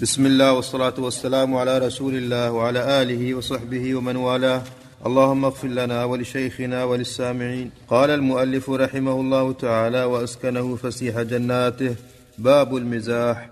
بسم الله والصلاة والسلام على رسول الله وعلى آله وصحبه ومن والاه. اللهم اغفر لنا ولشيخنا وللسامعين. قال المؤلف رحمه الله تعالى وأسكنه فسيح جناته. باب المزاح.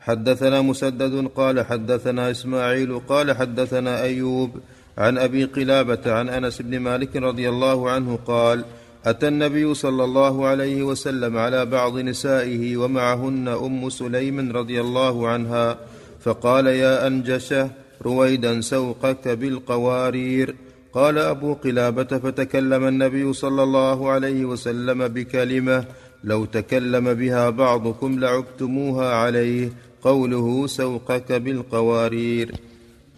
حدثنا مسدد قال حدثنا إسماعيل قال حدثنا أيوب عن أبي قلابة عن أنس بن مالك رضي الله عنه قال أتى النبي صلى الله عليه وسلم على بعض نسائه ومعهن أم سليم رضي الله عنها فقال يا أنجشة رويدا سوقك بالقوارير. قال أبو قلابة فتكلم النبي صلى الله عليه وسلم بكلمة لو تكلم بها بعضكم لعبتموها عليه قوله سوقك بالقوارير.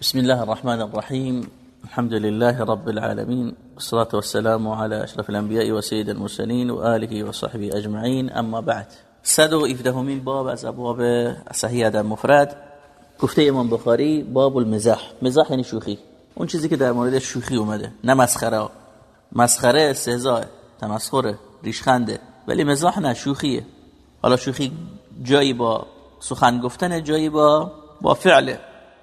بسم الله الرحمن الرحيم الحمد لله رب العالمين والصلاة والسلام على أشرف الأنبياء وسيد المرسلين وآله وصحبه أجمعين. أما بعد صد و من باب از ابواب صحیح در مفرد. گفته امام بخاری باب المزاح. مزاح یعنی شوخی. اون چیزی که در مورد شوخی اومده. نه مسخره مسخره استهزاء تمسخره ریشخنده. ولی مزاح نه شوخیه. حالا شوخی جایی با سخن گفتن جایی با با فعل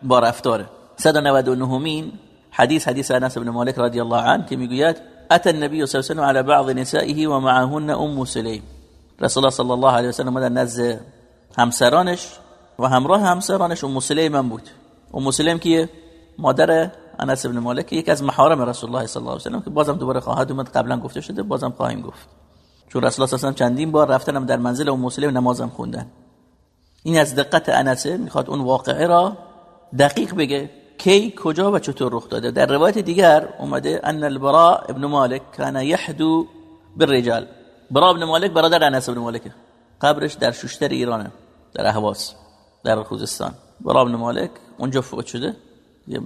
با رفتاره 199 مین حديث حديث انس بن مالك رضي الله عنه كما يقول اتى النبي صلى الله عليه وسلم على بعض نسائه ومعهن ام سليم. رسول الله صلى الله عليه وسلم مدن نزد همسرانش و همراه همسرانش ام سلیم بود. ام سلیم که مادر انس بن مالک یک از محارم رسول الله صلی الله علیه و سلم که بازم دوباره خواهد اومد قبلا گفته شده بازم خواهیم گفت. چون رسول الله صلی الله چندین بار رفتن در منزل ام سلیم نمازم خوندن. این از دقت انس می‌خواد اون واقعه را دقیق بگه. کی کجا و چطور رخ داده. در روایت دیگر اومده ان البراء ابن مالک کان یحدو بالرجال. براء ابن مالک برادر انس ابن مالک قبرش در شوشتر ایرانه در اهواز در خوزستان. براء ابن مالک اونجا فوت شده.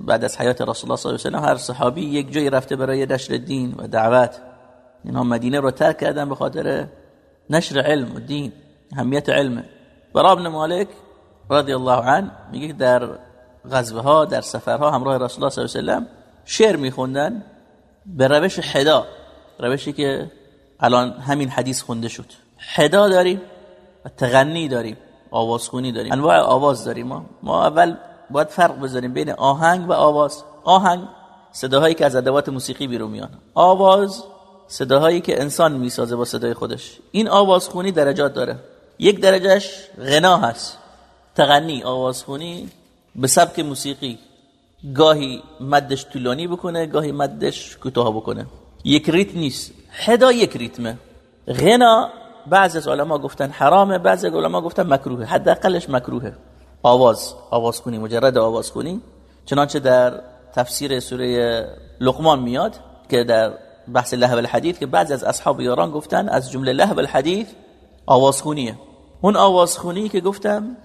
بعد از حیات رسول الله صلی الله علیه و هر صحابی یک جایی رفته برای نشر دین و دعوت. اینها مدینه رو ترک کردن به خاطر نشر علم و دین اهمیت علم. براء ابن مالک رضی الله عنه میگه در غزوه ها در سفرها همراه رسول الله صلی الله علیه و شعر میخوندن به روش حدا روشی که الان همین حدیث خونده شد. حدا داریم و تغنی داریم آوازخونی داریم. انواع آواز داریم. ما ما اول باید فرق بذاریم بین آهنگ و آواز. آهنگ صداهایی که از ادوات موسیقی بیرون میان. آواز صداهایی که انسان می‌سازه با صدای خودش. این آوازخونی درجات داره. یک درجهش غنا هست. تغنی آوازخونی به سبک موسیقی گاهی مدش طولانی بکنه گاهی مدش کوتاه بکنه. یک ریتم نیست. حدا یک ریتمه. غنا بعض از علما گفتن حرامه بعض از علما گفتن مکروهه. حداقلش مکروهه. آواز. آواز کنی مجرد آواز کنی. چنانچه در تفسیر سوره لقمان میاد که در بحث لهو الحدیث که بعضی از اصحاب یاران گفتن از جمله لهو الحدیث آوازخونیه اون آوازخونی که گفتم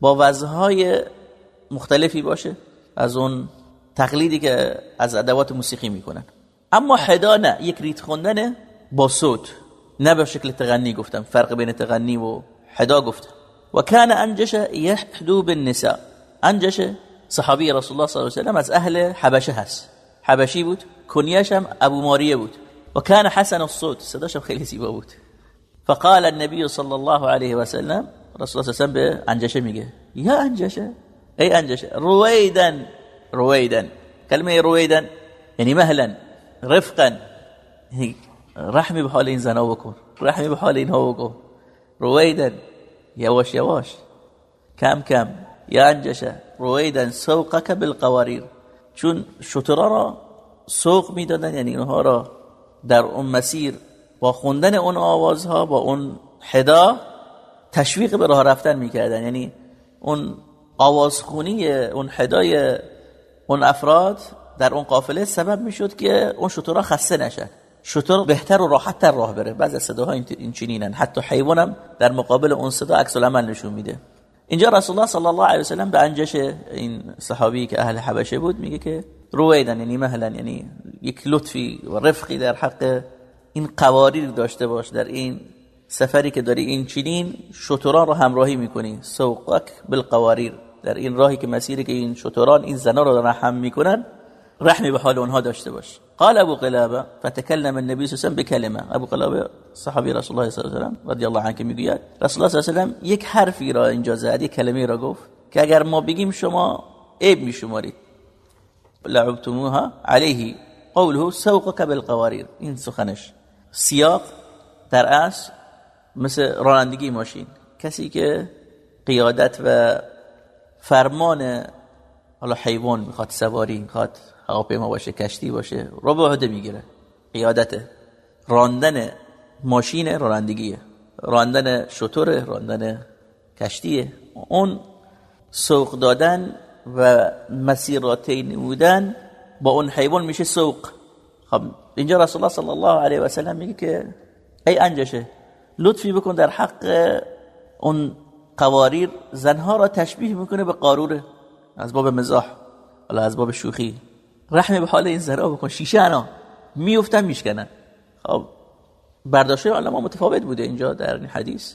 با وزهای مختلفی باشه از اون تقلیدی که از ادوات موسیقی می‌کنن. اما حدا نه یک ریت خوندن با صوت نه به شکل تغنی گفتم فرق بین تغنی و حدا گفتم. و کان انجش یحدو بالنساء. انجش صحابی رسول الله صلی الله علیه و از اهل حبشه هست. حبشی بود کنیش هم ابو ماریه بود. و کان حسن الصوت صداش خیلی زیبا بود. فقال النبي صلی الله علیه و سلم رسول الله صلی الله علیه و به انجشه میگه. یا انجشه؟ ای انجشه رویدا رویدا کلمه رویدا یعنی مهلا. رفقا. رحمی به حال این زنا بکن رحمی به حال اینها بکن رویدا یواش یواش کم کم یا انجشه رویدا سوقک بالقواریر چون شترا را. سوق می‌دادن. یعنی اونها را. در اون مسیر. با خوندن اون آوازها با اون حدا تشویق به راه رفتن می‌کردن. یعنی اون آوازخونی اون حدای اون افراد در اون قافله سبب می‌شد که اون شطورا خسته نشد شطور بهتر و راحت تر راه بره. بعض از صداها این چنینن. حتی حیوانم در مقابل اون صدا عکس العمل نشون میده. اینجا رسول الله صلی الله علیه و سلم به انجش این صحابی که اهل حبشه بود میگه که رویدن یعنی مهلا یعنی یک لطفی و رفقی در حق این قواریر داشته باش. در این سفری که داری این چنین شطوران رو همراهی می‌کنی. سوقک بالقواریر. در این راهی که مسیری که این شطوران این زنا رو هم می‌کنن رحمی به حال اونها داشته باش. قال ابو قلابه فتكلم النبي صلی الله علیه و بكلمه ابو قلابه صحابی رسول الله صلی الله علیه و رضی الله عنه می‌گوید رسول الله صلی الله علیه و یک حرفی را اینجا زد یک کلمه را گفت که اگر ما بگیم شما عیب میشمارید. لعبتموها علیه قوله سوقك بالقواریر. این سخنش. سیاق در اصل مثل رانندگی ماشین. کسی که قیادت و فرمان حالا حیوان می‌خواد سواری می‌خواد هواپیما باشه کشتی باشه رو به عهده می‌گیره. قیادته راندن ماشین رانندگیه. راندن شطور راندن کشتیه. اون سوق دادن و مسیراتی نمودن با اون حیوان میشه سوق. خب اینجا رسول الله صلی الله علیه و سلم میگه که ای انجشه لطفی بکن در حق اون قواریر زنها را تشبیه می‌کنه به قاروره از باب مزاح ولا از باب شوخی. رحم به حال این زنها بکن شیشه انا. میفتن میشکنن. خب برداشته علما متفاوت بوده اینجا در این حدیث.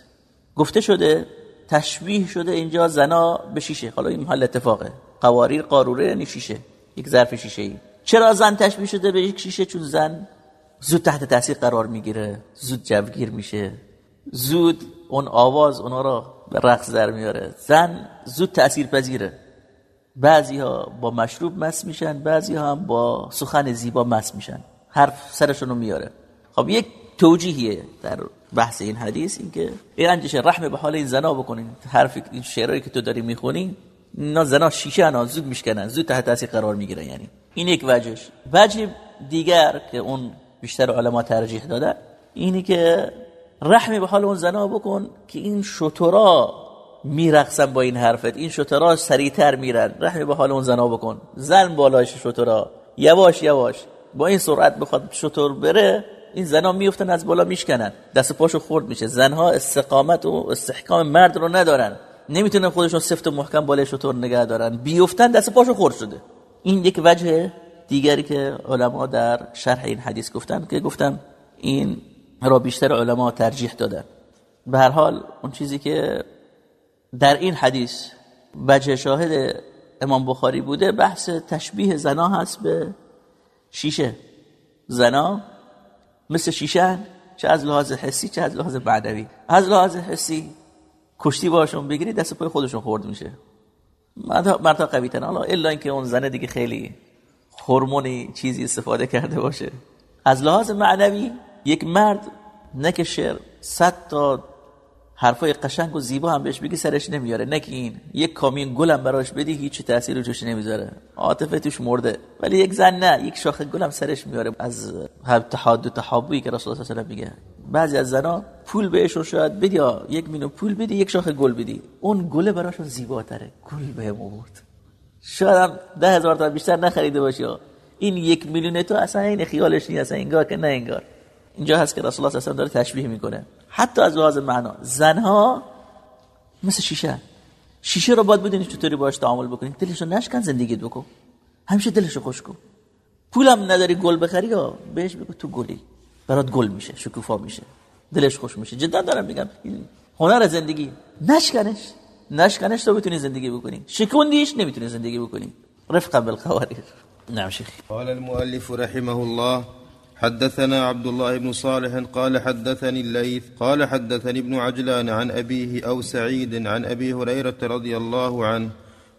گفته شده تشبیه شده اینجا زنا به شیشه. حالا این محل اتفاقه. قواریر قاروره یعنی شیشه. یک ظرف شیشه ای چرا زن تشبیه شده به یک شیشه؟ چون زن زود تحت تاثیر قرار می‌گیره. زود جوگیر میشه. زود اون آواز اونا را رقص در میاره. زن زود تاثیر پذیره. بعضی ها با مشروب مس میشن بعضی ها هم با سخن زیبا مس میشن. حرف سرشون رو میاره. خب یک توجیهیه در بحث این حدیث این که این انجشه رحم به حال این زنا بکنین. حرف این شعرهایی که تو داری می‌خونی اینا زنا شیشه انا زود میشکنن زود تحت تاثیر قرار می‌گیرن یعنی. این یک وجهش. وجه دیگر که اون بیشتر علما ترجیح دادن اینی که رحم به حال اون زنا بکن که این شطرا میرقصن با این حرفت. این شطرا سریعتر میرن. رحم به حال اون زنا بکن. زن بالاش شطرا یواش یواش. با این سرعت بخواد شطور بره این زنا میفتن از بالا میشکنن. دست پاشو خورد میشه. زنها استقامت و استحکام مرد رو ندارن. نمی‌تونن خودشون سفت و محکم بالای شطور نگه دارن. بیفتن دست پاشو خورد شده. این یک وجه دیگری که علما در شرح این حدیث گفتن که گفتم این را بیشتر علما ترجیح دادن. به هر حال اون چیزی که در این حدیث وجه شاهد امام بخاری بوده بحث تشبیه زنا هست به شیشه. زنا مثل شیشه چه از لحاظ حسی چه از لحاظ معنوی. از لحاظ حسی کشتی باشون بگیری دست پای خودشون خورد میشه. مرتا قوی تن الا اینکه اون زنه دیگه خیلی هورمونی چیزی استفاده کرده باشه. از لحاظ معنوی یک مرد نه شعر صد تا حرفای قشنگ و زیبا هم بهش بگی سرش نمیاره. نه این. یک کامیون گل هم براش بدی هیچ تاثیر روش نمی‌ذاره. عاطفه توش مرده. ولی یک زن نه یک شاخه گل هم سرش میاره. از اتحاد و تحابویی که رسول الله میگه. بعضی از زنا پول بهشون شاید بدی یک مینو پول بدی یک شاخه گل بدی. اون گل براشون زیباتره. گل بهم آورد. شاید هم ده هزار تا بیشتر نخریده باشی. این یک میلیون تو اصلا این خیالش نیست. اصلا انگار که نه انگار. اینجا هست که رسول الله صلی الله علیه و داره تشبیه می‌کنه. حتی از لحاظ معنا. زنها مثل شیشه. شیشه رو باید بدونی چطوری باش تعامل بکنی. دلشو نشکن زندگی بکن. همیشه دلشو خوش کن. پولم نداری گل بخری یا بهش بگو تو گلی. برات گل میشه شکوفا میشه. دلش خوش میشه. جدا دارم میگم. هنر زندگی. نشکنش. نشکنش تو بتونی زندگی بکنی. شکوندیش نمی‌تونی زندگی بکنی. رفقا بالقوارير نعم شيخ قال المؤلف رحمه الله حدثنا عبد الله بن صالح قال حدثني الليث قال حدثني ابن عجلان عن أبيه أو سعيد عن أبي هريرة رضي الله عنه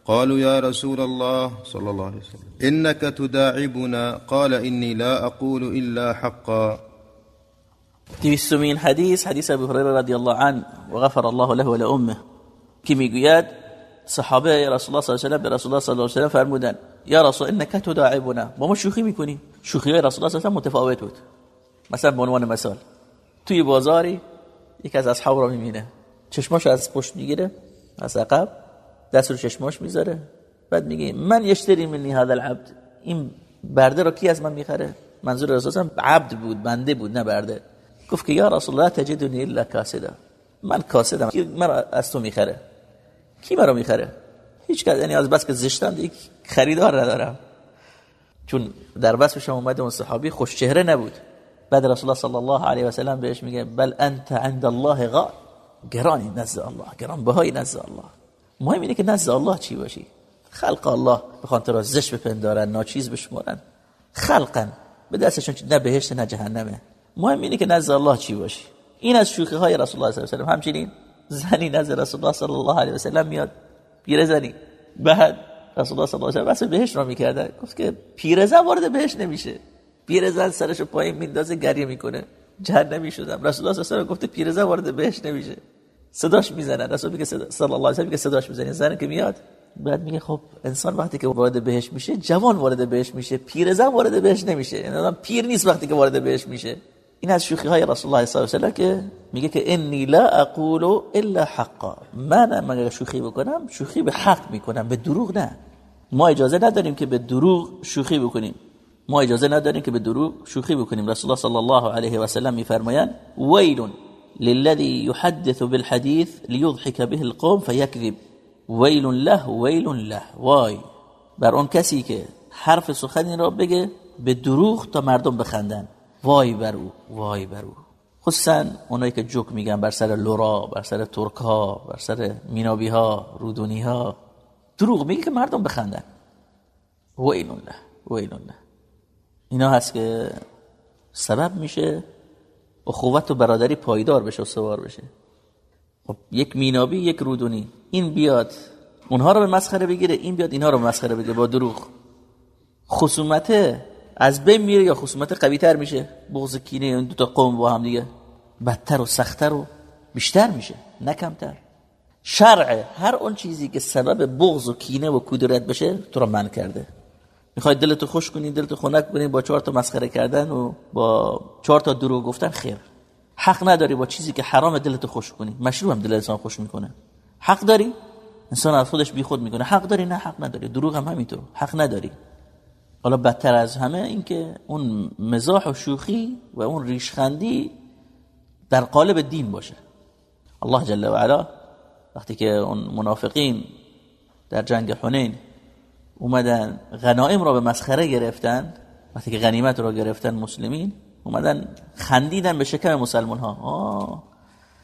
قالوا يا رسول الله صلى الله عليه وسلم إنك تداعبنا قال إني لا أقول إلا حقا دویستمین حدیث حدیث ابو هريره رضی الله عنه و غفر الله له و لأمه که میگوید صحابه رسول الله صلی الله علیه و به رسول الله صلی الله علیه و فرمودن یا رسول انک تداعبنا با ما شوخی شوخی های رسول الله صلی الله متفاوت بود. مثلا به عنوان مثال توی بازاری یک از اصحاب را می‌بینه. چشماش از پشت می‌گیره از عقب دست رو چشماش می‌ذاره. بعد میگه من یشتری منی هذا العبد. این برده رو کی از من می‌خره؟ منظور رسول عبد بود بنده بود نه برده. گفت که یا رسول الله تجدنی الا کاسدا. من کاسدم. کی مرا از تو می‌خره؟ کی مرا می‌خره؟ هیچ کس. یعنی از بس که زشتم یک خریدار ندارم. چون در وصفش اومده اون صحابی خوش چهره نبود. بعد رسول الله صلی الله علیه و سلم بهش میگه بل انت عند الله غا گرانی نزد الله گران بهای نزد الله. مهم اینه که نزد الله چی باشی؟ خلق الله. بخوان تو را زشت بپندارن ناچیز بشمارن. خلقا. به دستشون نه بهشت نه جهنمه. مهم اینه که نزد الله چی باشی؟ این از شوخی های رسول الله صلی الله علیه و سلم. همچنین زنی نزد رسول الله صلی الله علیه و سلم میاد پیرزنی بعد رسول الله صلی الله علیه و بهش را می‌کردن گفت که پیرزن وارد بهش نمیشه. پیرزن سرشو پایین میندازه گریه می‌کنه. جهنمی شدم. رسول الله صلی الله علیه و گفته پیرزن وارد بهش نمیشه. صداش می‌زنه. رسول میگه صلی الله علیه و آله صداش می‌زنه. زن که میاد بعد میگه خب انسان وقتی که وارد بهش میشه جوان وارد بهش میشه. پیرزن وارد بهش نمیشه. یعنی پیر نیست وقتی که وارد بهش میشه. این از شوخی های رسول الله صلی الله علیه و که میگه که انی لا أقول إلا حقا. من مگر شوخی بکنم شوخی به حق میکنم به دروغ نه ما إجازة نداریم که به دروغ شوخی بکنیم. ما إجازة نداریم که به دروغ شوخی بکنیم. رسول الله صلی الله علیه و سلم میفرمایند ویل للذي يحدث بالحديث ليضحك به القوم فيكذب ویل له ویل له. وای. بر اون کسی که حرف سخنی را بگه به دروغ تا مردم بخندن. وای بر او وای بر او. خصوصا اونایی که جوک میگن بر سر لورا بر سر ترک ها بر سر مینابی ها رودونی ها دروغ میگه که مردم بخندن. ویل له ویل له اینا هست که سبب میشه اخوت و برادری پایدار بشه و سوار بشه. خب یک مینابی یک رودونی. این بیاد اونها رو به مسخره بگیره این بیاد اینها رو به مسخره بگیره. با دروغ. خصومته از بین میره یا خصومت قوی تر میشه؟ بغض کینه این دو تا قوم با هم دیگه بدتر و سختتر و بیشتر میشه نه کمتر. شرع هر اون چیزی که سبب بغض و کینه و کدورت بشه تو رو من کرده. می‌خوای دلتو خوش کنی دلتو خنک کنی با چهار تا مسخره کردن و با چهار تا دروغ گفتن خیر. حق نداری با چیزی که حرام دلتو خوش کنی. مشروع هم دل انسان خوش می‌کنه. حق داری؟ انسان از خودش بیخود می‌کنه. حق داری؟ نه حق نداری. دروغ هم همینطور. حق نداری. حالا بدتر از همه اینکه اون مزاح و شوخی و اون ریشخندی در قالب دین باشه. الله جل و علا وقتی که اون منافقین در جنگ حنین اومدن غنائم را به مسخره گرفتن وقتی که غنیمت را گرفتن مسلمین اومدن خندیدن به شکم مسلمان ها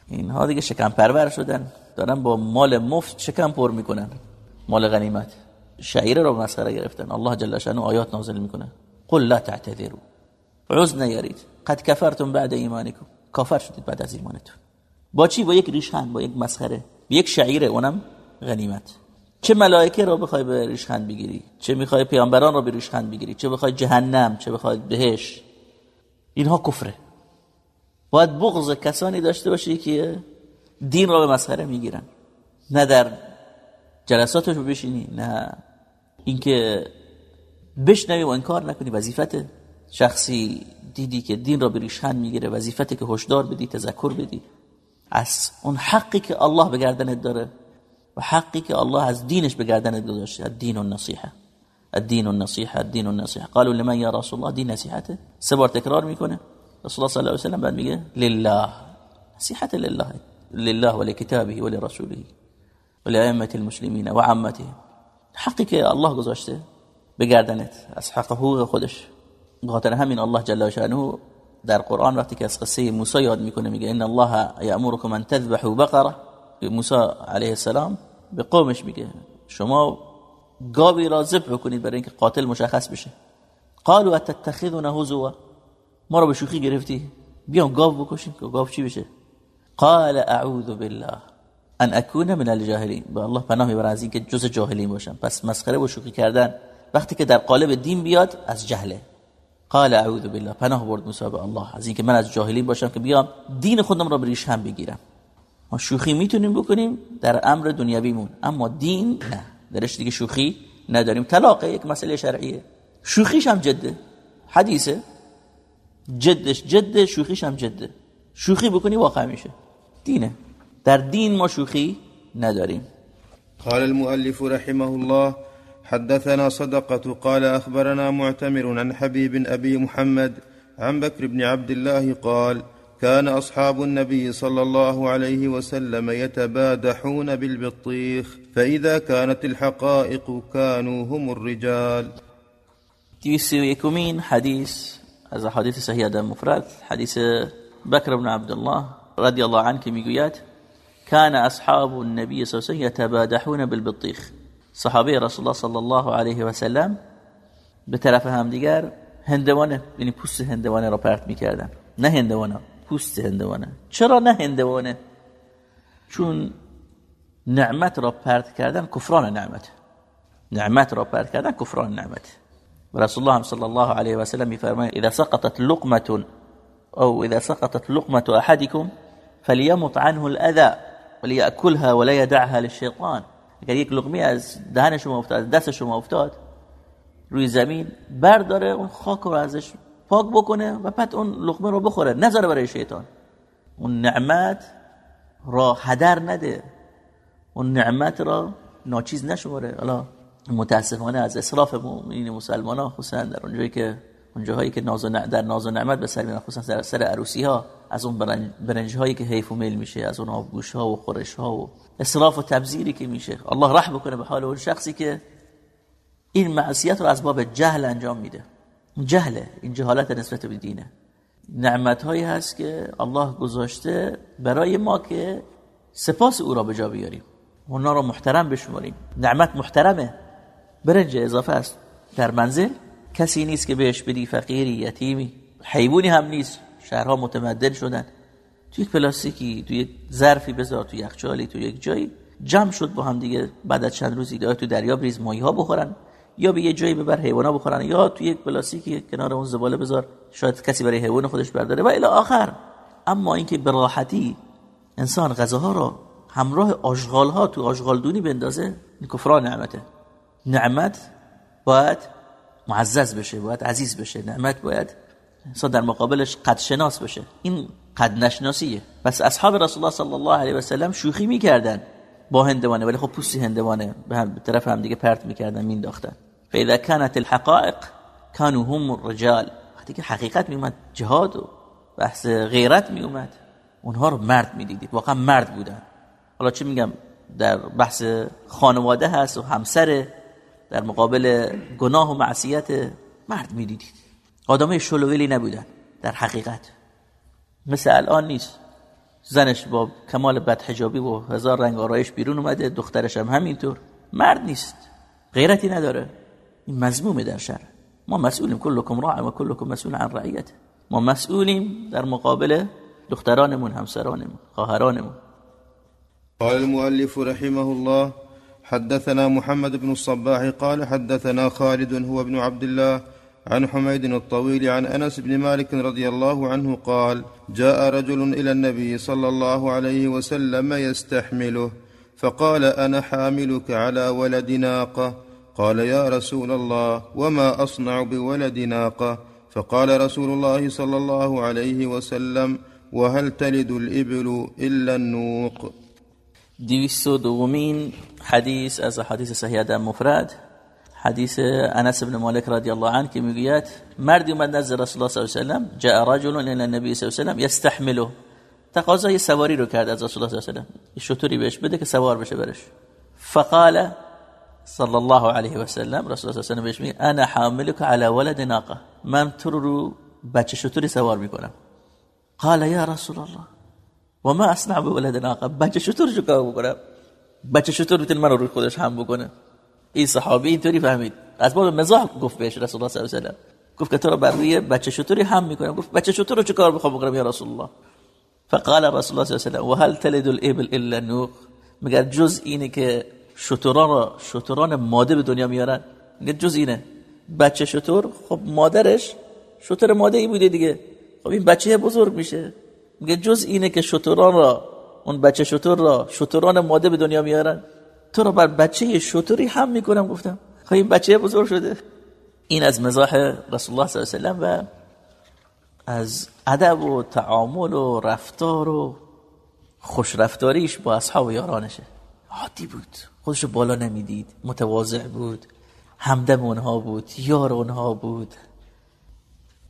اینها دیگه شکم پرور شدن. دارن با مال مفت شکم پر می‌کنن. مال غنیمت. شعیره رو مسخره گرفتن. الله جل شانه آیات نازل می‌کنه. قل لا تعتذروا. عذر نیارید. قد کفرتم بعد ایمانکم. کافر شدید بعد از ایمانتون. با چی؟ با یک ریشخند با یک مسخره. با یک شعیره. اونم غنیمت. چه ملائکه رو بخوای به ریشخند بگیری؟ چه می‌خوای پیامبران رو به ریشخند بگیری؟ چه بخوای جهنم؟ چه بخوای بهش اینها کفره. باید بغض کسانی داشته باشی که دین را به مسخره می‌گیرن. نه در جلساتش بشینی نه اینکه بشنوی و انکار نکنی وظیفته شخصی دیدی که دین را به ریشخند می‌گیره وظیفته که هشدار بدی تذکر بدی. از اون حقی که الله به گردنت داره و حقی که الله از دینش به گردنت گذاشته الدین النصیحه الدین النصیحه الدین النصیحه قالوا لمن یا رسول الله دین نصیحته. سه بار تکرار می‌کنه. رسول الله صلی الله علیه و سلم بعد میگه لله. نصیحت لله. لله ولکتابه ولرسوله ولائمه المسلمین و عامته. حقی که الله گذاشته به گردنت. از حق حقوق خودش. بخاطر همین الله جل شانه در قرآن وقتی که از قصه موسی یاد می‌کنه میگه ان الله یامرکم ان تذبحوا بقره. موسی علیه السلام به قومش میگه شما گاوی را ذبح کنید برای اینکه قاتل مشخص بشه. قالوا اتتخذنا هزوا. ما رو به شوخی گرفتی. بیام گاو بکشیم. که گاو چی بشه؟ قال اعوذ بالله. ان اكون من الجاهلین. به الله پناه می‌برم از اینکه جز جاهلین باشم. پس مسخره و شوخی کردن وقتی که در قالب دین بیاد از جهله. قال اعوذ بالله. پناه برد موسی به الله. از اینکه من از جاهلین باشم که بیام دین خودم را بریش هم بگیرم. ما شوخی می‌تونیم بکنیم در امر دنیویمون اما دین نه. درش دیگه شوخی نداریم. طلاق یک مسئله شرعیه. شوخیش هم جده. حدیثه. جدش جده شوخیش هم جده. شوخی بکنی واقع میشه. دینه. در دین ما شوخی نداریم. قال المؤلف رحمه الله حدثنا صدقة قال أخبرنا معتمر عن حبيب أبي محمد عن بكر بن عبد الله قال كان أصحاب النبي صلى الله عليه وسلم يتبادحون بالبطيخ فإذا كانت الحقائق كانوا هم الرجال. دویسی و یکمین حدیث از حدیث صحیح در مفرد حدیث بکر بن عبدالله رضی الله عنه میگوید كان أصحاب النبي صلى الله عليه وسلم يتبادحون بالبطيخ. صحابه رسول الله صلی الله علیه و سلم طرف همدیگر هندوانه یعنی پوست هندوانه را پرت میکردن. نه هندوانه پوست هندوانه. چرا نه هندوانه؟ چون نعمت را پرت کردن کفران نعمت. نعمت را پرت کردن کفران نعمت. رسول الله صلی الله علیه و سلم اذا سقطت لقمة أو اذا سقطت لقمة احدكم فليمط عنه الأذى. وليأكلها ولا يدعها للشيطان. اگر یک لقمه از دهن شما افتاد دست شما افتاد روی زمین برداره اون خاک رو ازش پاک بکنه و بعد اون لقمه رو بخوره. نذاره برای شیطان. اون نعمت را هدر نده. اون نعمت را ناچیز نشماره. حالا متاسفانه از اصراف مؤمنین مسلمان ها خصوصا در اونجایی که اونجاهایی که ناز در ناز و نعمت به سر میرن خصوصا سر عروسی ها از اون برنج, هایی که حیف و میل میشه از اون آبگوش ها و خورش ها و اصراف و تبذیری که میشه الله رحم بکنه به حال اون شخصی که این معصیت رو از باب جهل انجام میده. جهله. این جهالت نسبت به دینه. نعمت هایی هست که الله گذاشته برای ما که سپاس او را به جا بیاریم. اونا رو محترم بشماریم. نعمت محترمه. برنج اضافه است. در منزل کسی نیست که بهش بدی فقیری یتیمی. حیوانی هم نیست. شهرها متمدن شدن. توی یک پلاستیکی توی ظرفی بذار توی یخچالی توی یک جایی جمع شد با هم دیگه بعد از چند روزی تو دریا بریز ماهی ها بخورن یا به یه جایی ببر حیوانا بخورن یا توی یک پلاستیکی کنار اون زباله بذار شاید کسی برای حیوان خودش برداره. و الی آخر. اما اینکه به راحتی انسان غذاها رو همراه آشغال ها تو آشغال دونی بندازه این نعمته. نعمت باید معزز بشه باید عزیز بشه. نعمت باید انسان در مقابلش قد شناس بشه این قد نشناسیه پس اصحاب رسول الله صلی الله علیه و سلم شوخی می‌کردن. با هندوانه ولی خب پوستی هندوانه. به, هم به طرف هم دیگه پرت می‌کردن مینداختن فاذا كانت الحقائق كانوا هم الرجال. وقتی که حقیقت میومد جهاد و بحث غیرت میومد اونها رو مرد می‌دیدید. واقعا مرد بودن. حالا چی میگم؟ در بحث خانواده هست و همسر در مقابل گناه و معصیت مرد می‌دیدید. آدمای شلوولی نبودن در حقیقت. مثل الان نیست. زنش با کمال بدحجابی و هزار رنگ آرایش بیرون اومده دخترش هم همینطور. مرد نیست. غیرتی نداره. این مضمومه در شر ما مسئولیم کلکم راع و کلکم مسئول عن رعیت ما مسئولیم در مقابل دخترانمون همسرانمون خواهرانمون. قال المؤلف رحمه الله حدثنا محمد بن الصباح قال حدثنا خالد هو ابن عبد الله عن حميد الطويل عن أنس بن مالك رضي الله عنه قال جاء رجل إلى النبي صلى الله عليه وسلم يستحمله فقال أنا حاملك على ولد ناقة؟ قال يا رسول الله وما أصنع بولد ناقة؟ فقال رسول الله صلى الله عليه وسلم وهل تلد الإبل إلا النوق؟ دویست و حدیث از حدیث صحیح مفرد حدیث انس بن مالک رضی الله عنه که می‌گوید مردی اومد نزد رسول الله صلی الله علیه و سلم جاء رجل الى النبي صلی الله علیه و سلم یستحمله. تقاضای سواری رو کرد از رسول الله صلی الله علیه و سلم. شطوری بهش بده که سوار بشه برش. فقال صلی الله علیه و سلم رسول الله صلی الله علیه و سلم میگه انا حاملك على ولد ناقه. من تو رو بچه شطوری سوار می‌کنم. قال یا رسول الله. و ما اصنع به ولد ناقه. بچه شطور چه کار بکنم؟ بچه شطور می‌تونه من رو خودش هم بکنه. این صحابی اینطوری فهمید. از باب مزاح گفت بهش رسول الله صلی الله علیه و گفت که تو رو بر بچه شطوری هم می‌کنم. گفت بچه شطور رو چه کار بخوام بکنم یا رسول الله؟ فقال رسول الله صلی الله علیه و هل تلد الابل الا نوق مگر جز اینه که شطوران را شطوران ماده به دنیا میارن. میگه جز اینه. بچه شطور خب مادرش شطور ماده ای بوده دیگه. خب این بچه بزرگ میشه. میگه جز اینه که شطوران را اون بچه شطور را شطوران ماده به دنیا میارن. تو را بر بچه شطوری هم می‌کنم گفتم. خب این بچه بزرگ شده. این از مزاح رسول الله صلی الله علیه و و از ادب و تعامل و رفتار و خوش رفتاریش با اصحاب یارانشه. عادی بود. خودش بالا نمی‌دید. متواضع بود. همدم اونها بود. یار اونها بود.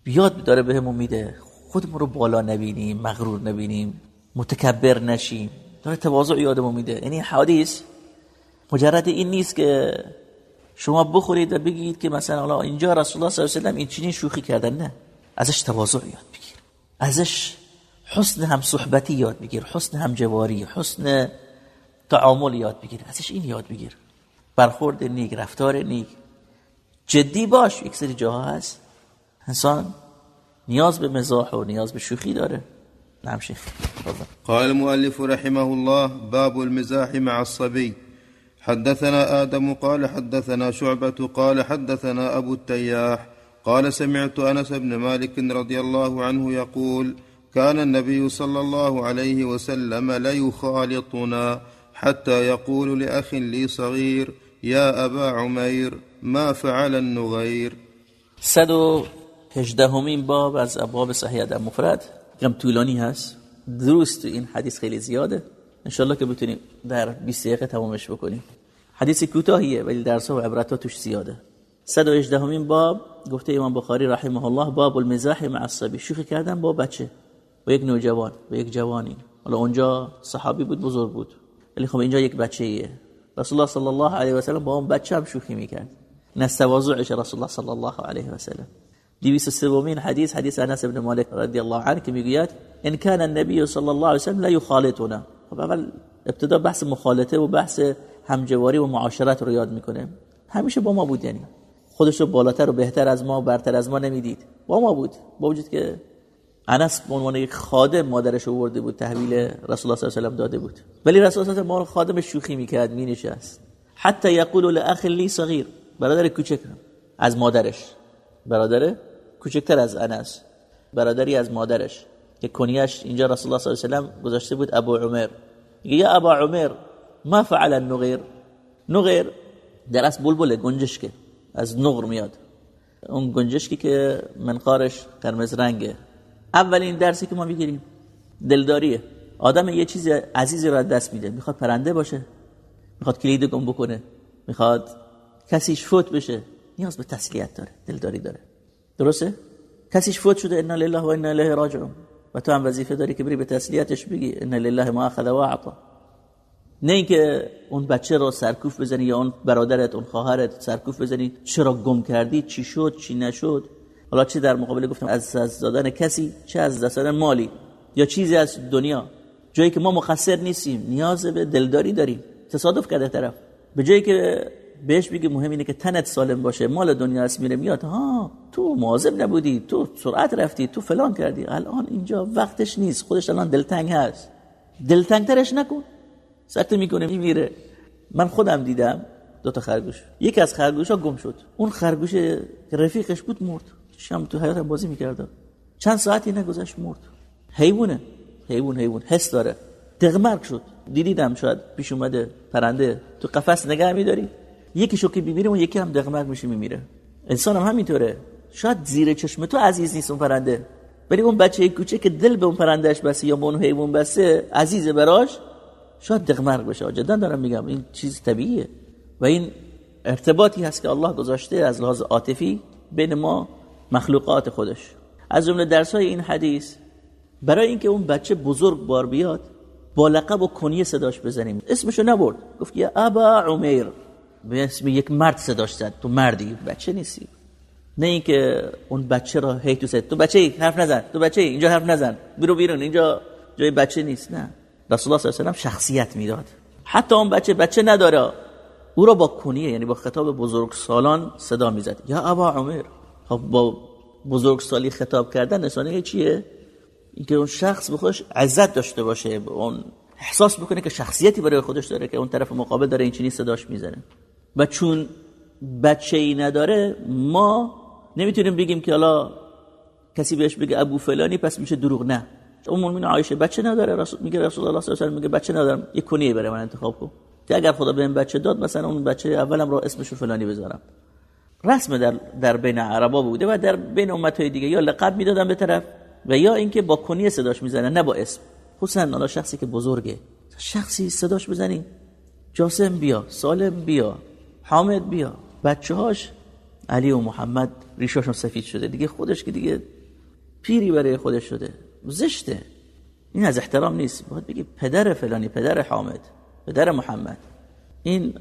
یاد داره بهمون میده. خودمون رو بالا نبینیم مغرور نبینیم متکبر نشیم. داره تواضع یادمون میده. یعنی حدیث مجرد این نیست که شما بخورید و بگید که مثلا الله اینجا رسول الله صلی الله علیه و این چنین شوخی کردن نه. ازش تواضع یاد بگیر. ازش حسن هم صحبتی یاد بگیر حسن هم جواری حسن تعامل یاد بگیر. ازش این یاد بگیر. برخورد نیک رفتار نیک. جدی باش یک سری جاها هست. انسان نیاز به مزاح و نیاز به شوخی داره. شيخ تفضل قال المؤلف رحمه الله باب المزاح مع الصبي. حدثنا آدم قال حدثنا شعبة قال حدثنا أبو التياح قال سمعت أنس بن مالك رضي الله عنه يقول كان النبي صلى الله عليه وسلم ليخالطنا حتى يقول لأخ لي صغير يا أبا عمير ما فعل النغير؟ صد و هجدهمین باب از ابواب صحیح در مفرد. کم طولانی هست. دروس تو این حدیث خیلی زیاده. انشالله که بتونیم در 20 دقیقه تمامش بکنیم. حدیث کوتاهیه ولی درس و عبرت توش زیاده. 118 همین باب گفته امام بخاری رحمه الله باب المزاح مع الصبی. شوخی کردن با بچه با یک نوجوان با یک جوانی. حالا اونجا صحابی بود بزرگ بود. ولی خب اینجا یک بچه ایه رسول الله صلی الله علیه و سلم با اون بچه هم شوخی می‌کرد. این از رسول الله صلی الله علیه و سلم. 203 حدیث حدیث انس بن مالک رضی الله عنه که می‌گوید ان كان النبي صلی الله علیه و سلم لا يخالطنا خب اول ابتدا بحث مخالطه و بحث همجواری و معاشرت رو یاد می‌کنه. همیشه با ما بود یعنی. خودش رو بالاتر و بهتر از ما برتر از ما نمی‌دید. با ما بود. با وجود که انس به عنوان یک خادم مادرش رو برده بود تحویل رسول الله صلی الله علیه و داده بود. ولی رسول الله صلی الله علیه و سلم خادم شوخی می‌کرد مینشست. حتی یقول لاخ لی صغیر برادر کوچک از مادرش. برادر کوچکتر از انس. برادری از مادرش. که کنیش اینجا رسول الله صلی الله علیه و گذاشته بود ابو عمر. یا ابا عمر. ما فعل النغیر نغیر در اصل بلبل گنجشکه. از نغر میاد. اون گنجشکی که منقارش قرمز رنگه. اولین درسی که ما می‌گیریم دلداریه. آدم یه چیز عزیزی رو دست میده. می‌خواد پرنده باشه. می‌خواد کلید گم بکنه. می‌خواد کسیش فوت بشه. نیاز به تسلیت داره. دلداری داره. درسته؟ کسیش فوت شده. انا لله و انا الیه راجعون. و تو هم وظیفه داری که بری به تسلیتش بگی. انا لله ما اخذ و اعطا نه اینکه اون بچه رو سرکوف بزنی یا اون برادرت اون خواهرت سرکوف بزنی چرا گم کردی چی شد چی نشد؟ حالا چه در مقابل گفتم از از دادن کسی چه از دست دادن مالی؟ یا چیزی از دنیا؟ جایی که ما مقصر نیستیم نیاز به دلداری داریم تصادف کرده طرف. به جایی که بهش بگی مهم اینه که تنت سالم باشه مال دنیا است میره میاد. ها تو مواظب نبودی تو سرعت رفتی تو فلان کردی. الان اینجا وقتش نیست خودش الان دلتنگ هست. دلتنگ ترش نکن. سرت می‌کنه میمیره. من خودم دیدم دو تا خرگوش. یکی از خرگوش ها گم شد. اون خرگوش رفیقش بود مرد. شم تو حیات بازی می‌کرد چند ساعتی نگذشت مرد. حیوانه. حیوان حیوان. حس داره. دغمرگ شد. دیدیدم شاید پیش اومده پرنده. تو قفس نگه میداری؟ یکی که میمیره اون یکی هم دغمرگ میشه میمیره. انسان هم همینطوره. شاید زیر چشم تو عزیز نیست اون پرنده. ولی اون بچه کوچه که دل به اون پرندهش بسته یا به اون حیوان بسته عزیز براش. شاید دغمرگ بشه. جدا دارم میگم این چیز طبیعیه. و این ارتباطی هست که الله گذاشته از لحاظ عاطفی بین ما مخلوقات خودش. از جمله درس های این حدیث برای اینکه اون بچه بزرگ بار بیاد با لقب و کنیه صداش بزنیم. اسمشو نبرد. گفت یا ابا عمیر. به اسم یک مرد صداش زد. تو مردی بچه نیستی. نه اینکه اون بچه را هی تو تو بچه حرف نزن. تو بچه اینجا حرف نزن. برو بیرون اینجا جای بچه نیست. نه. رسول الله صلی الله علیه و شخصیت می‌داد. حتی اون بچه بچه نداره. او را با کنیه یعنی با خطاب بزرگ سالان صدا می‌زد. یا ابا عمر. خب با بزرگ سالی خطاب کردن نشانه چیه؟ اینکه اون شخص به خودش عزت داشته باشه اون احساس بکنه که شخصیتی برای خودش داره که اون طرف مقابل داره این چنین صداش می‌زنه. و چون بچه ای نداره ما نمی‌تونیم بگیم که حالا کسی بهش بگه ابو فلانی پس میشه دروغ. نه. اون مومن عایشه بچه نداره. رسول میگه رسول الله صلی الله علیه و میگه بچه ندارم. یه کنیه برای من انتخاب کن. که اگر خدا بهم بچه داد مثلا اون بچه اولم رو اسمشو فلانی بذارم. رسم در در بین عربا بوده و در بین امت های دیگه. یا لقب می‌دادن به طرف و یا اینکه با کنیه صداش می‌زنن نه با اسم. خصوصا حالا شخصی که بزرگه. شخصی صداش بزنی جاسم بیا سالم بیا حامد بیا. بچه هاش علی و محمد ریشاشون سفید شده. دیگه خودش که دیگه پیری برای خودش شده. زشته. این از احترام نیست. باید بگی پدر فلانی پدر حامد پدر محمد. این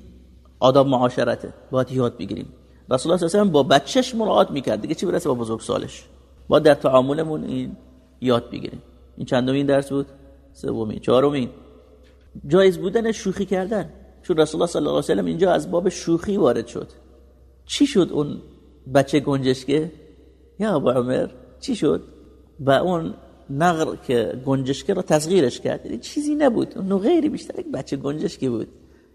آداب معاشرته. باید یاد بگیریم. رسول الله صلی با بچهش مراعات می‌کرد. دیگه چی برسه با بزرگ سالش؟ با در تعاملمون این یاد بگیریم. این چندمین درس بود؟ سومین چهارمین. جایز بودن شوخی کردن. چون رسول الله صلی الله علیه و اینجا از باب شوخی وارد شد. چی شد اون بچه گنجشکه؟ یا ابو عمر چی شد؟ و اون نغر که گنجشکی رو تصغیرش کرد. چیزی نبود. اون غیری بیشتر یک بچه گنجشکی بود.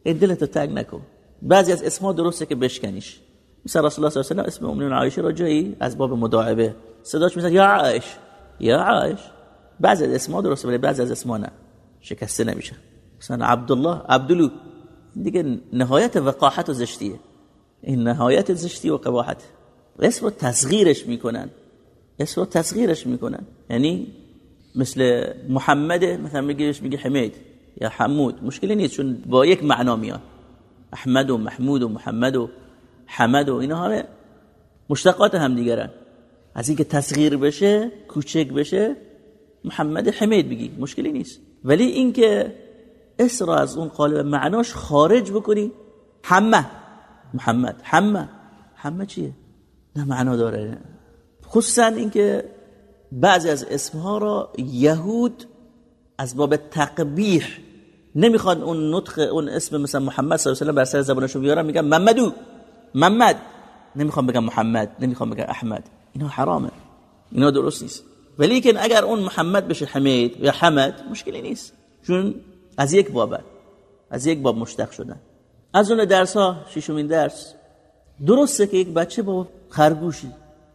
این دلتو تنگ نکن. بعضی از اسمها درسته که بشکنیش. مثل رسول الله صلی الله علیه و اسم عایشه را جایی از باب مداعبه. صداش می‌زد یا عایش. یا عایش. بعضی از اسمها درسته ولی بعضی از اسمها نه. شکسته نمیشه. مثلا عبدالله عبدلو. دیگه نهایت وقاحت و زشتیه. این نهایت زشتی و قباحت. اسم رو تصغیرش می‌کنن. اسم رو تصغیرش می‌کنن. یعنی مثل محمد مثلا میگیش میگه حمید یا حمود. مشکلی نیست چون با یک معنا میاد. احمد و محمود و محمد و حمد و اینا همه مشتقات هم دیگرن از اینکه تصغیر بشه کوچک بشه محمد حمید بگی مشکلی نیست. ولی اینکه اسم را از اون قالب معناش خارج بکنی حمه. محمد حمه. حمه چیه؟ نه معنا داره. خصوصا اینکه بعضی از اسمها را یهود از باب تقبیح نمی‌خواد اون نطق اون اسم مثلا محمد صلی الله علیه و بر سر زبانشون بیارن میگن محمدو محمد نمی‌خوام بگم محمد نمی‌خوام بگم احمد. اینا حرامه. اینا درست نیست. ولی که اگر اون محمد بشه حمید یا حمد مشکلی نیست. چون از یک باب از یک باب مشتق شدن. از اون درس ها ششمین درس. درسته که یک بچه با خرگوشی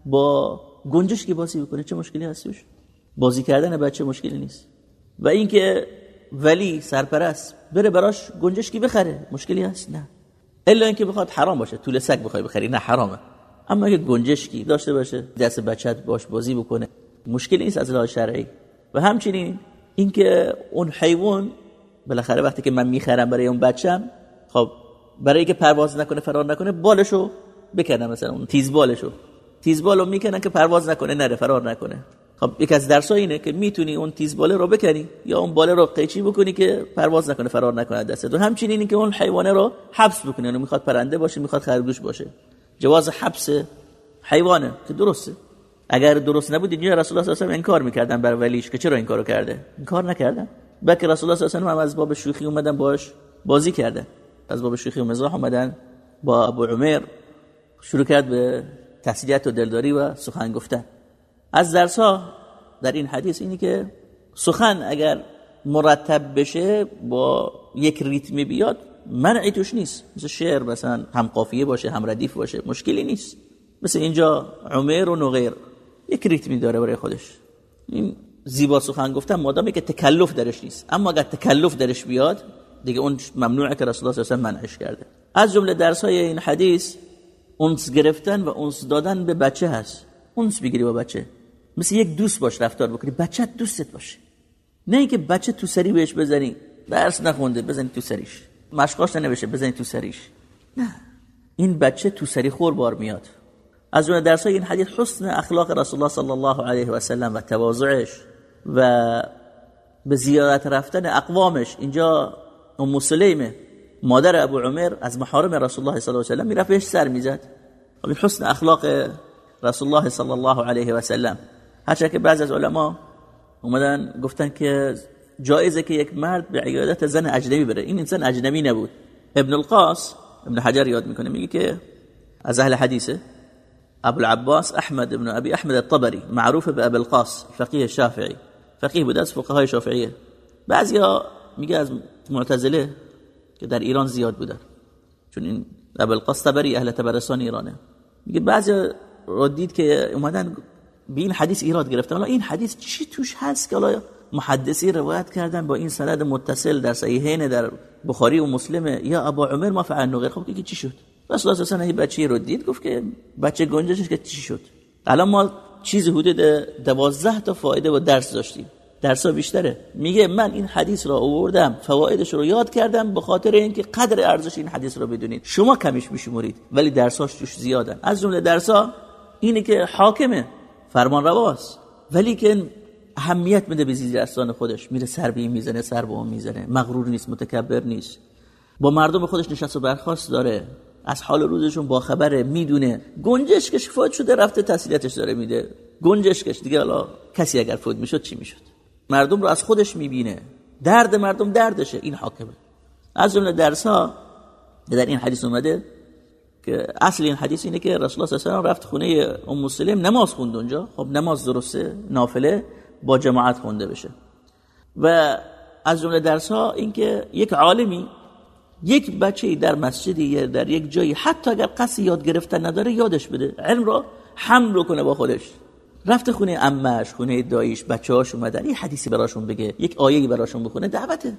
با گنجش که بازی بکنه چه مشکلی هستش؟ بازی کردن بچه مشکلی نیست. و اینکه ولی سرپرست بره براش گنجشکی بخره مشکلی هست؟ نه. الا اینکه بخواد حرام باشه. طول سگ بخوای بخری نه حرامه. اما اگه گنجشکی داشته باشه دست بچت باش بازی بکنه مشکلی نیست از لحاظ شرعی. و همچنین اینکه اون حیوان بالاخره وقتی که من می‌خرم برای اون بچم خب برای اینکه پرواز نکنه فرار نکنه بالشو بکنم مثلا اون تیز بالشو. تیز بالو می‌کنن که پرواز نکنه نره فرار نکنه. خب یک از درس اینه که می‌تونی اون تیز باله رو بکنی یا اون باله رو قیچی بکنی که پرواز نکنه فرار نکنه دستت. و همچنین اینه که اون حیوانه رو حبس بکنی یعنی می‌خواد پرنده باشه می‌خواد خرگوش باشه. جواز حبس حیوانه که درسته. اگر درست نبود اینجا رسول الله صلی الله علیه و انکار می‌کردن بر ولیش که چرا این کارو کرده؟ این کار نکردن. بلکه رسول الله صلی الله علیه و از باب شوخی اومدن باش بازی کرده از باب شوخی و مزاح اومدن. با ابو عمر شروع کرد به تسلیت و دلداری و سخن گفتن. از درس ها در این حدیث اینی که سخن اگر مرتب بشه با یک ریتمی بیاد منعی توش نیست. مثل شعر مثلا هم قافیه باشه هم ردیف باشه مشکلی نیست. مثل اینجا عمر و نغیر یک ریتمی داره برای خودش. این زیبا سخن گفتن مادامی که تکلف درش نیست. اما اگر تکلف درش بیاد دیگه اون ممنوعه که رسول الله صلی منعش کرده. از جمله درس های این حدیث اونس گرفتن و اونس دادن به بچه هست. اونس بگیری با بچه. مثل یک دوست باش رفتار بکنی. بچه دوستت باشه. نه اینکه بچه تو سری بهش بزنی درس نخونده بزنی تو سریش. مشقاش نبشه بزنی تو سریش. نه. این بچه تو سری خور بار میاد. از اون درس های این حدیث حسن اخلاق رسول الله صلی الله علیه و سلم و تواضعش و به زیارت رفتن اقوامش. اینجا ام سلیمه. مادر ابو عمر از محارم رسول الله صلی الله علیه و سلم می‌رفت بهش سر می‌زد. و حسن اخلاق رسول الله صلی الله علیه و سلم. هرچند که بعض از علما اومدن گفتن که جایزه که یک مرد به عیادت زن اجنبی بره. این انسان اجنبی نبود. ابن القاس ابن حجر یاد می‌کنه میگه که از اهل حدیثه ابو العباس احمد ابن ابي احمد الطبري معروف به ابو القاس فقيه شافعی. فقيه بود از فقهای شافعیه. بعضیا میگه از معتزله که در ایران زیاد بودن. چون این ابو القاس طبری اهل تبرستان ایرانه. میگه بعضی رو دید که اومدن به این حدیث ایراد گرفتن. حالا این حدیث چی توش هست که حالا محدثی روایت کردن با این سند متصل در صحیحین در بخاری و مسلمه یا ابو عمر ما فعل غیر خب که چی شد؟ رسول الله صلی الله بچه رو دید گفت که بچه گنجشش که چی شد؟ الان ما چیز حدود دوازده تا فایده و درس داشتیم. درس بیشتره. میگه من این حدیث را آوردم فوایدش رو یاد کردم به خاطر اینکه قدر ارزش این حدیث رو بدونید. شما کمیش میشمرید ولی درساش توش زیادن. از جمله درسا اینه که حاکمه فرمان رواست. ولی که اهمیت میده به زیر خودش. میره سر به می‌زنه سر به اون می‌زنه. مغرور نیست متکبر نیست. با مردم خودش نشست و برخواست داره. از حال روزشون با خبره می‌دونه. گنجشکش فوت شده رفته تسلیتش داره میده. گنجشکش. دیگه حالا کسی اگر فوت می‌شد چی می‌شد؟ مردم رو از خودش می‌بینه. درد مردم دردشه. این حاکمه. از جمله درس ها در این حدیث اومده که اصل این حدیث اینه که رسول الله صلی الله رفت خونه ام مسلم نماز خوند اونجا. خب نماز درسته نافله با جماعت خونده بشه. و از جمله درس ها اینکه یک عالمی یک بچه در مسجدی در یک جایی حتی اگر قصد یاد گرفتن نداره یادش بده. علم را حمل کنه با خودش. رفته خونه امش خونه داییش بچه هاش اومدن. یه حدیثی براشون بگه یک آیهی براشون بخونه. دعوته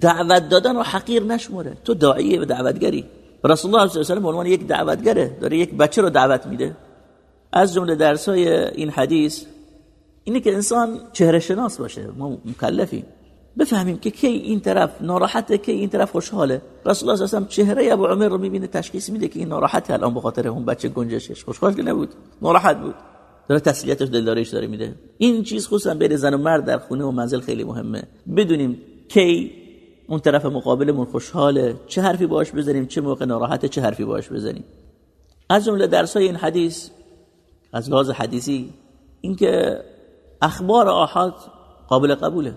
دعوت دادن رو حقیر نشمره تو داعیه و دعوتگری. رسول الله صلی الله علیه و عنوان یک دعوتگره. داره یک بچه رو دعوت میده. از جمله درسای این حدیث اینه که انسان چهره شناس باشه. ما مکلفیم. بفهمیم که کی این طرف ناراحته کی این طرف خوشحاله. رسول الله صلی الله چهره ابو عمر رو می‌بینه تشخیص میده که این ناراحته الان به خاطر اون بچه گنجشش. خوشحال که نبود. ناراحت بود. داره تسلیتش دلداریش داره میده. این چیز خصوصا بین زن و مرد در خونه و منزل خیلی مهمه. بدونیم کی اون طرف مقابلمون خوشحاله چه حرفی باش بزنیم چه موقع ناراحته چه حرفی باش بزنیم. از جمله درسای این حدیث از لحاظ حدیثی اینکه اخبار آحاد قابل قبوله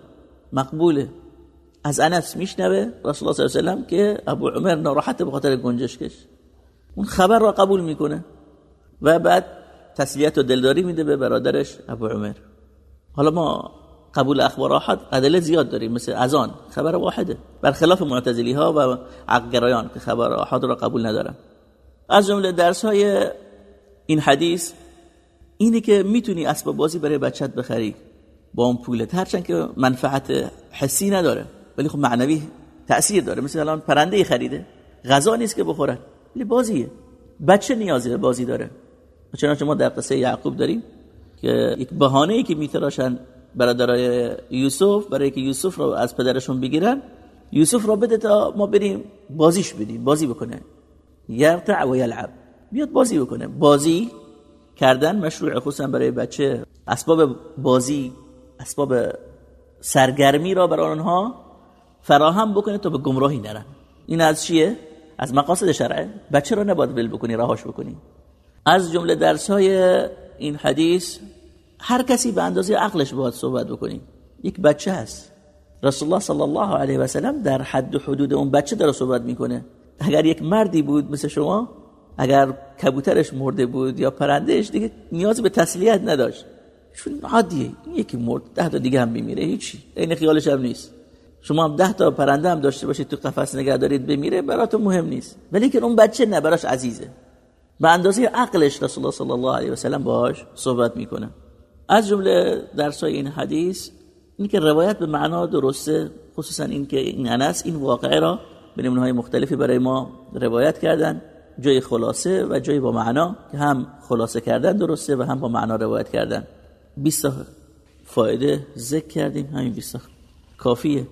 مقبوله. از انس میشنوه رسول الله صلی الله علیه و که ابو عمر ناراحت به خاطر گنجشکش. اون خبر را قبول می‌کنه و بعد تسلیت و دلداری میده به برادرش ابو عمر. حالا ما قبول اخبار احد ادله زیاد داریم مثل اذان خبر واحده. برخلاف معتزلی ها و عقلگرایان که خبر احد را قبول ندارن. از جمله درس های این حدیث اینه که می‌تونی اسباب بازی برای بچت بخری. با اون پولت هرچند که منفعت حسی نداره ولی خب معنوی تأثیر داره. مثل الان پرنده خریده غذا نیست که بخورن ولی بازیه. بچه نیازی به بازی داره. چنانچه ما در قصه یعقوب داریم که یک بهانه ای که میتراشن برادرای یوسف برای که یوسف رو از پدرشون بگیرن یوسف رو بده تا ما بریم بازیش بدیم بازی بکنه. یرتع و یلعب. بیاد بازی بکنه. بازی کردن مشروع خصوصا برای بچه اسباب بازی اسباب سرگرمی را برای آنها فراهم بکنه تا به گمراهی نرن. این از چیه؟ از مقاصد شرعه بچه را نباید ول بکنی رهاش بکنی. از جمله درس های این حدیث هر کسی به اندازه عقلش باید صحبت بکنی یک بچه هست. رسول الله صلی الله علیه و سلم در حد و حدود اون بچه داره صحبت می‌کنه. اگر یک مردی بود مثل شما اگر کبوترش مرده بود یا پرندهش دیگه نیاز به تسلیت نداشت. چون عادیه. یکی مرد ده تا دیگه هم میمیره. هیچی. این خیالش هم نیست. شما هم ده تا پرنده هم داشته باشید تو قفس نگه دارید بمیره براتون مهم نیست. ولی که اون بچه نه براش عزیزه. به اندازه عقلش رسول الله صلی الله علیه و سلم باهاش صحبت می‌کنه. از جمله درسای این حدیث این که روایت به معنا درسته خصوصا این که این انس این واقعه را به های مختلفی برای ما روایت کردن جای خلاصه و جای با معنا که هم خلاصه کردن درسته و هم با معنا روایت کردن. 20 فایده ذکر کردیم همین 20 کافیه.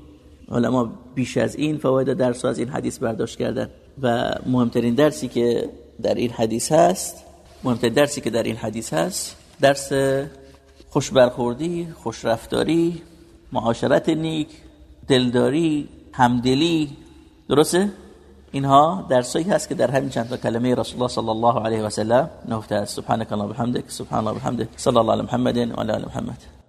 علما بیش از این فواید درس از این حدیث برداشت کردن. و مهمترین درسی که در این حدیث هست؟ مهمترین درسی که در این حدیث هست درس خوش برخوردی خوش رفتاری معاشرت نیک دلداری همدلی درسته؟ اینها درسایی هست که در همین چند تا کلمه رسول الله صلی الله علیه و سلم نهفته است. سبحانك اللهم وبحمدك سبحان الله وبحمده صلی الله علی محمد و علی محمد.